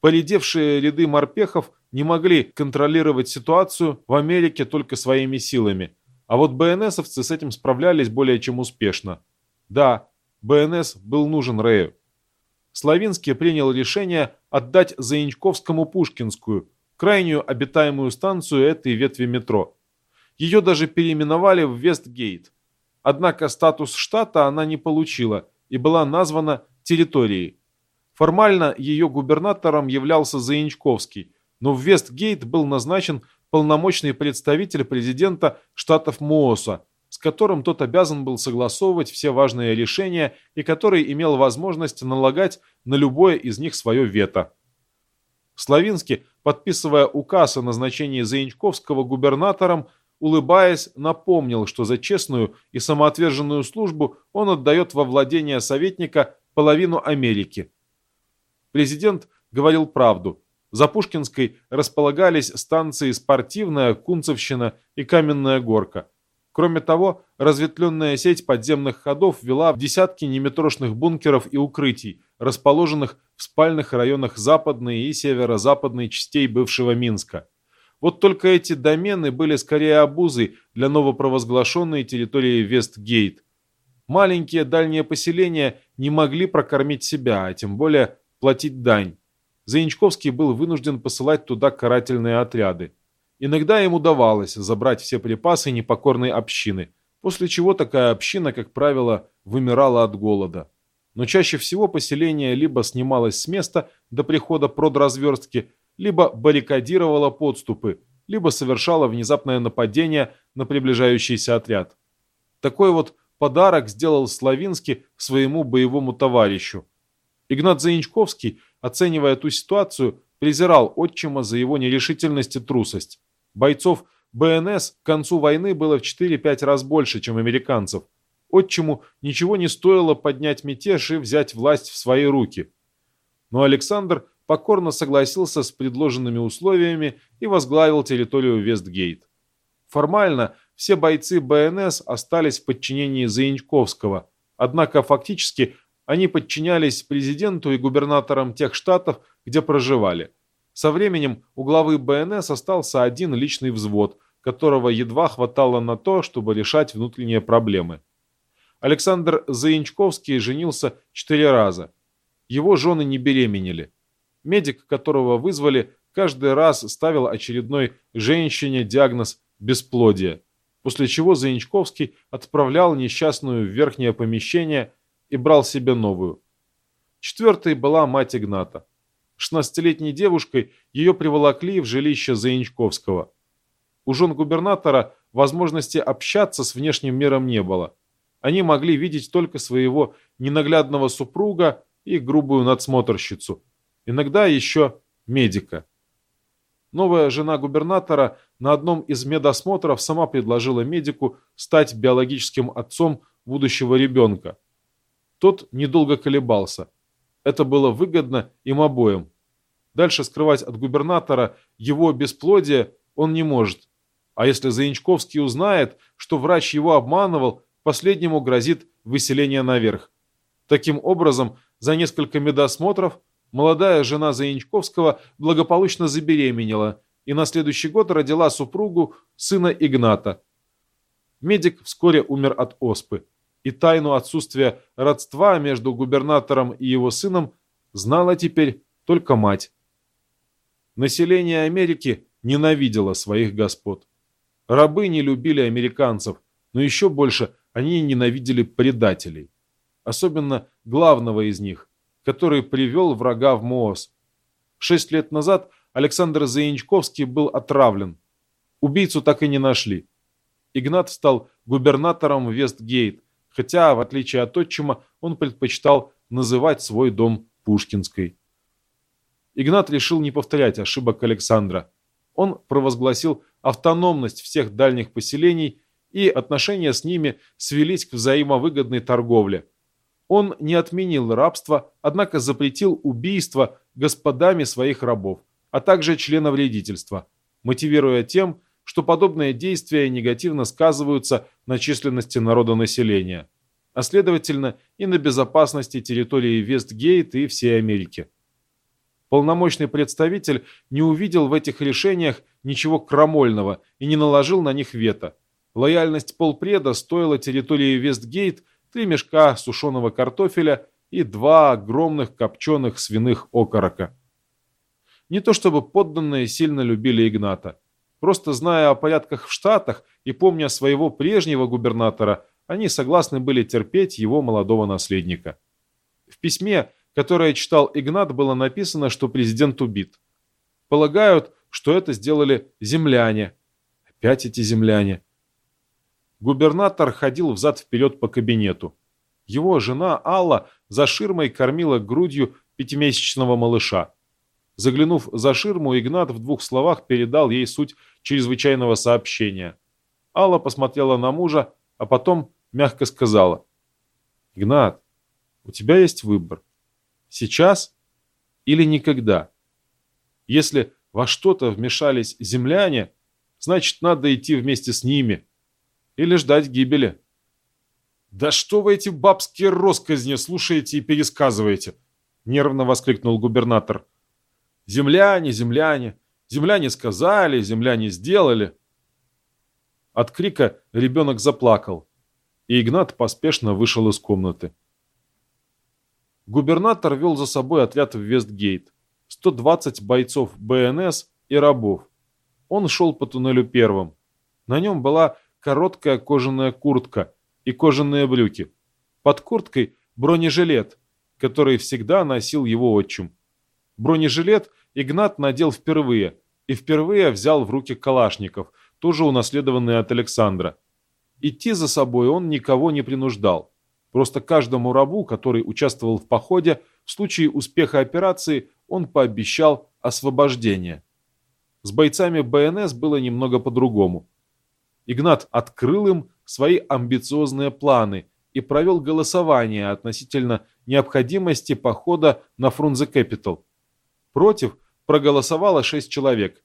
S1: Поредевшие ряды морпехов не могли контролировать ситуацию в Америке только своими силами, а вот БНСовцы с этим справлялись более чем успешно. Да, БНС был нужен Рэю. Славинский принял решение отдать Заинчковскому Пушкинскую, крайнюю обитаемую станцию этой ветви метро. Ее даже переименовали в Вестгейт. Однако статус штата она не получила и была названа территорией. Формально ее губернатором являлся Заинчковский, но в Вестгейт был назначен полномочный представитель президента штатов Мооса, с которым тот обязан был согласовывать все важные решения и который имел возможность налагать на любое из них свое вето. Славинский, подписывая указ о назначении Заинчковского губернатором, улыбаясь, напомнил, что за честную и самоотверженную службу он отдает во владение советника половину Америки. Президент говорил правду. За Пушкинской располагались станции «Спортивная», «Кунцевщина» и «Каменная горка». Кроме того, разветвленная сеть подземных ходов вела в десятки неметрошных бункеров и укрытий, расположенных в спальных районах западной и северо-западной частей бывшего Минска. Вот только эти домены были скорее обузой для новопровозглашенной территории Вестгейт. Маленькие дальние поселения не могли прокормить себя, а тем более платить дань. Заинчковский был вынужден посылать туда карательные отряды. Иногда им удавалось забрать все припасы непокорной общины, после чего такая община, как правило, вымирала от голода. Но чаще всего поселение либо снималось с места до прихода продразверстки, либо баррикадировало подступы, либо совершало внезапное нападение на приближающийся отряд. Такой вот подарок сделал Славинский своему боевому товарищу. Игнат Заинчковский, оценивая ту ситуацию, презирал отчима за его нерешительность и трусость. Бойцов БНС к концу войны было в 4-5 раз больше, чем американцев. Отчиму ничего не стоило поднять мятеж и взять власть в свои руки. Но Александр покорно согласился с предложенными условиями и возглавил территорию Вестгейт. Формально все бойцы БНС остались в подчинении Заинчковского, однако фактически они подчинялись президенту и губернаторам тех штатов, где проживали. Со временем у главы БНС остался один личный взвод, которого едва хватало на то, чтобы решать внутренние проблемы. Александр Заинчковский женился четыре раза. Его жены не беременели. Медик, которого вызвали, каждый раз ставил очередной женщине диагноз «бесплодие», после чего Заинчковский отправлял несчастную в верхнее помещение и брал себе новую. Четвертой была мать Игната. 16-летней девушкой ее приволокли в жилище Заинчковского. У жен губернатора возможности общаться с внешним миром не было. Они могли видеть только своего ненаглядного супруга и грубую надсмотрщицу, иногда еще медика. Новая жена губернатора на одном из медосмотров сама предложила медику стать биологическим отцом будущего ребенка. Тот недолго колебался. Это было выгодно им обоим. Дальше скрывать от губернатора его бесплодие он не может. А если Заинчковский узнает, что врач его обманывал, последнему грозит выселение наверх. Таким образом, за несколько медосмотров молодая жена Заинчковского благополучно забеременела и на следующий год родила супругу сына Игната. Медик вскоре умер от оспы, и тайну отсутствия родства между губернатором и его сыном знала теперь только мать. Население Америки ненавидело своих господ. Рабы не любили американцев, но еще больше они ненавидели предателей. Особенно главного из них, который привел врага в Моос. Шесть лет назад Александр Заинчковский был отравлен. Убийцу так и не нашли. Игнат стал губернатором Вестгейт, хотя, в отличие от отчима, он предпочитал называть свой дом Пушкинской. Игнат решил не повторять ошибок Александра. Он провозгласил автономность всех дальних поселений, и отношения с ними свелись к взаимовыгодной торговле. Он не отменил рабство, однако запретил убийство господами своих рабов, а также членовредительство, мотивируя тем, что подобные действия негативно сказываются на численности народонаселения, а следовательно и на безопасности территории Вестгейт и всей Америки. Полномочный представитель не увидел в этих решениях ничего крамольного и не наложил на них вето. Лояльность полпреда стоила территории Вестгейт три мешка сушеного картофеля и два огромных копченых свиных окорока. Не то чтобы подданные сильно любили Игната. Просто зная о порядках в Штатах и помня своего прежнего губернатора, они согласны были терпеть его молодого наследника. В письме которое читал Игнат, было написано, что президент убит. Полагают, что это сделали земляне. Опять эти земляне. Губернатор ходил взад-вперед по кабинету. Его жена Алла за ширмой кормила грудью пятимесячного малыша. Заглянув за ширму, Игнат в двух словах передал ей суть чрезвычайного сообщения. Алла посмотрела на мужа, а потом мягко сказала. «Игнат, у тебя есть выбор. Сейчас или никогда? Если во что-то вмешались земляне, значит, надо идти вместе с ними или ждать гибели. «Да что вы эти бабские росказни слушаете и пересказываете?» — нервно воскликнул губернатор. «Земляне, земляне, земляне сказали, земляне сделали». От крика ребенок заплакал, и Игнат поспешно вышел из комнаты. Губернатор вел за собой отряд в Вестгейт. 120 бойцов БНС и рабов. Он шел по туннелю первым. На нем была короткая кожаная куртка и кожаные брюки. Под курткой бронежилет, который всегда носил его отчим. Бронежилет Игнат надел впервые и впервые взял в руки калашников, тоже унаследованный от Александра. Идти за собой он никого не принуждал. Просто каждому рабу, который участвовал в походе, в случае успеха операции он пообещал освобождение. С бойцами БНС было немного по-другому. Игнат открыл им свои амбициозные планы и провел голосование относительно необходимости похода на Фрунзе Кэпитал. Против проголосовало шесть человек.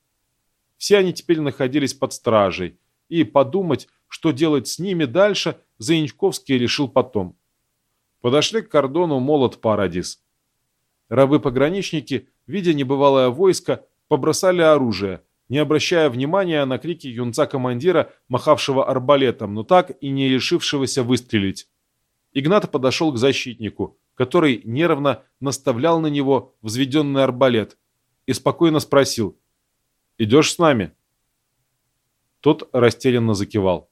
S1: Все они теперь находились под стражей, и подумать, что делать с ними дальше, Заинчковский решил потом. Подошли к кордону молот Парадис. Рабы-пограничники, видя небывалое войско, побросали оружие, не обращая внимания на крики юнца-командира, махавшего арбалетом, но так и не решившегося выстрелить. Игнат подошел к защитнику, который нервно наставлял на него взведенный арбалет, и спокойно спросил «Идешь с нами?» Тот растерянно закивал.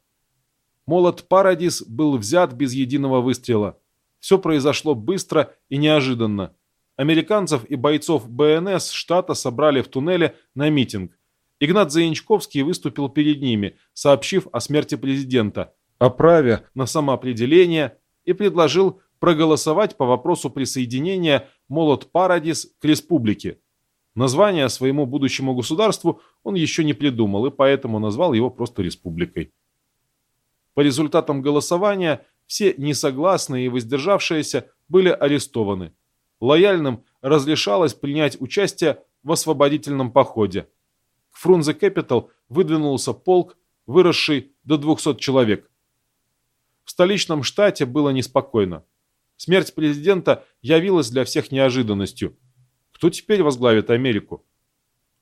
S1: Молот Парадис был взят без единого выстрела. Все произошло быстро и неожиданно. Американцев и бойцов БНС штата собрали в туннеле на митинг. Игнат Заинчковский выступил перед ними, сообщив о смерти президента, о праве на самоопределение и предложил проголосовать по вопросу присоединения Молот Парадис к республике. Название своему будущему государству он еще не придумал, и поэтому назвал его просто республикой. По результатам голосования все несогласные и воздержавшиеся были арестованы. Лояльным разрешалось принять участие в освободительном походе. К Фрунзе Кэпитал выдвинулся полк, выросший до 200 человек. В столичном штате было неспокойно. Смерть президента явилась для всех неожиданностью. Кто теперь возглавит Америку?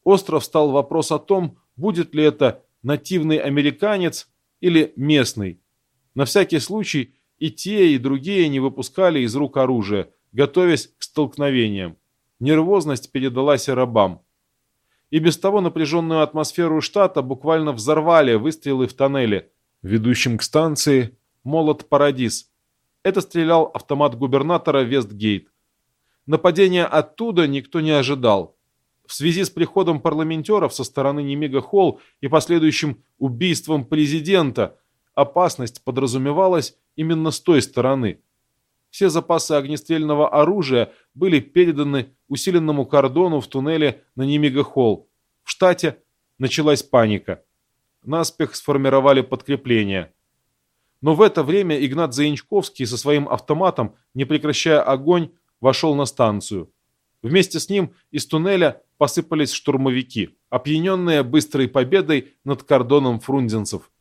S1: Остро встал вопрос о том, будет ли это нативный американец или местный. На всякий случай и те, и другие не выпускали из рук оружие, готовясь к столкновениям. Нервозность передалась и рабам. И без того напряженную атмосферу штата буквально взорвали выстрелы в тоннеле, ведущем к станции «Молот Парадис». Это стрелял автомат губернатора Вестгейт. Нападения оттуда никто не ожидал. В связи с приходом парламентеров со стороны Немига Холл и последующим убийством президента опасность подразумевалась именно с той стороны. Все запасы огнестрельного оружия были переданы усиленному кордону в туннеле на Немига Холл. В штате началась паника. Наспех сформировали подкрепление. Но в это время Игнат Заинчковский со своим автоматом, не прекращая огонь, вошел на станцию. Вместе с ним из туннеля посыпались штурмовики, опьяненные быстрой победой над кордоном фрунзенцев.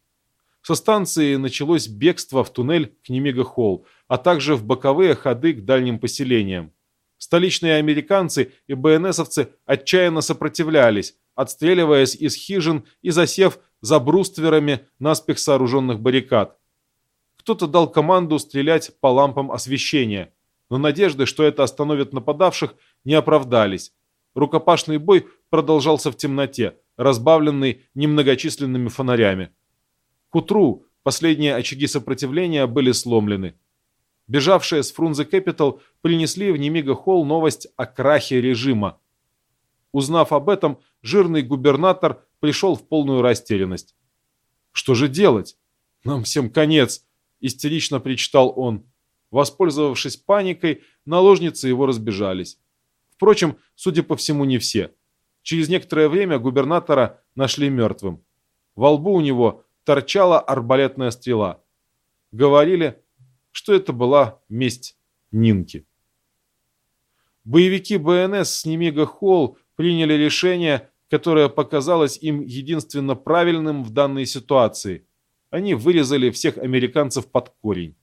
S1: Со станции началось бегство в туннель к Немега-Холл, а также в боковые ходы к дальним поселениям. Столичные американцы и БНСовцы отчаянно сопротивлялись, отстреливаясь из хижин и засев за брустверами наспех сооруженных баррикад. Кто-то дал команду стрелять по лампам освещения – но надежды, что это остановит нападавших, не оправдались. Рукопашный бой продолжался в темноте, разбавленный немногочисленными фонарями. К утру последние очаги сопротивления были сломлены. Бежавшие с Фрунзе Кэпитал принесли в Немига Холл новость о крахе режима. Узнав об этом, жирный губернатор пришел в полную растерянность. «Что же делать? Нам всем конец!» – истерично причитал он. Воспользовавшись паникой, наложницы его разбежались. Впрочем, судя по всему, не все. Через некоторое время губернатора нашли мертвым. Во лбу у него торчала арбалетная стрела. Говорили, что это была месть Нинки. Боевики БНС с Немига Холл приняли решение, которое показалось им единственно правильным в данной ситуации. Они вырезали всех американцев под корень.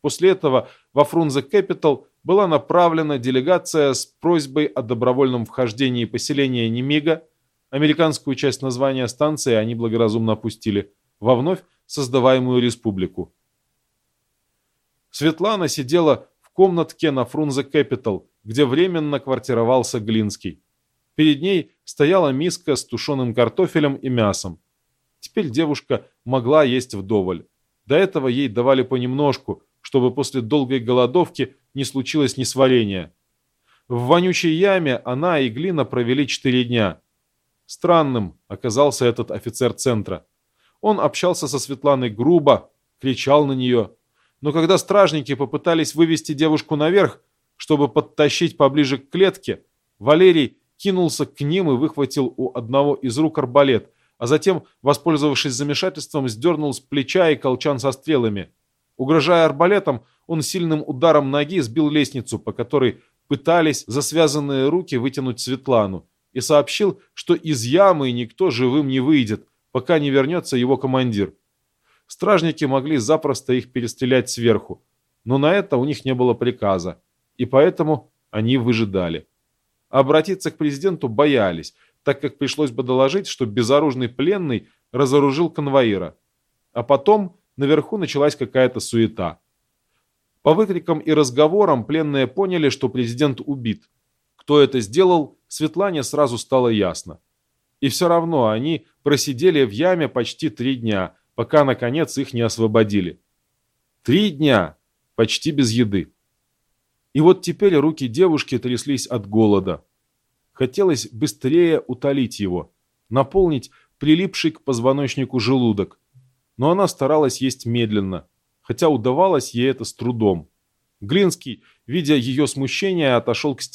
S1: После этого во Фрунзе Capital была направлена делегация с просьбой о добровольном вхождении поселения Немига, американскую часть названия станции они благоразумно опустили, во вновь создаваемую республику. Светлана сидела в комнатке на Фрунзе Capital, где временно квартировался Глинский. Перед ней стояла миска с тушеным картофелем и мясом. Теперь девушка могла есть вдоволь. До этого ей давали понемножку – чтобы после долгой голодовки не случилось несварения. В вонючей яме она и Глина провели четыре дня. Странным оказался этот офицер центра. Он общался со Светланой грубо, кричал на нее. Но когда стражники попытались вывести девушку наверх, чтобы подтащить поближе к клетке, Валерий кинулся к ним и выхватил у одного из рук арбалет, а затем, воспользовавшись замешательством, сдернул с плеча и колчан со стрелами – Угрожая арбалетом, он сильным ударом ноги сбил лестницу, по которой пытались за связанные руки вытянуть Светлану, и сообщил, что из ямы никто живым не выйдет, пока не вернется его командир. Стражники могли запросто их перестрелять сверху, но на это у них не было приказа, и поэтому они выжидали. Обратиться к президенту боялись, так как пришлось бы доложить, что безоружный пленный разоружил конвоира. А потом наверху началась какая-то суета. По выкрикам и разговорам пленные поняли, что президент убит. Кто это сделал, Светлане сразу стало ясно. И все равно они просидели в яме почти три дня, пока, наконец, их не освободили. Три дня! Почти без еды. И вот теперь руки девушки тряслись от голода. Хотелось быстрее утолить его, наполнить прилипший к позвоночнику желудок. Но она старалась есть медленно, хотя удавалось ей это с трудом. Глинский, видя ее смущение, отошел к стене.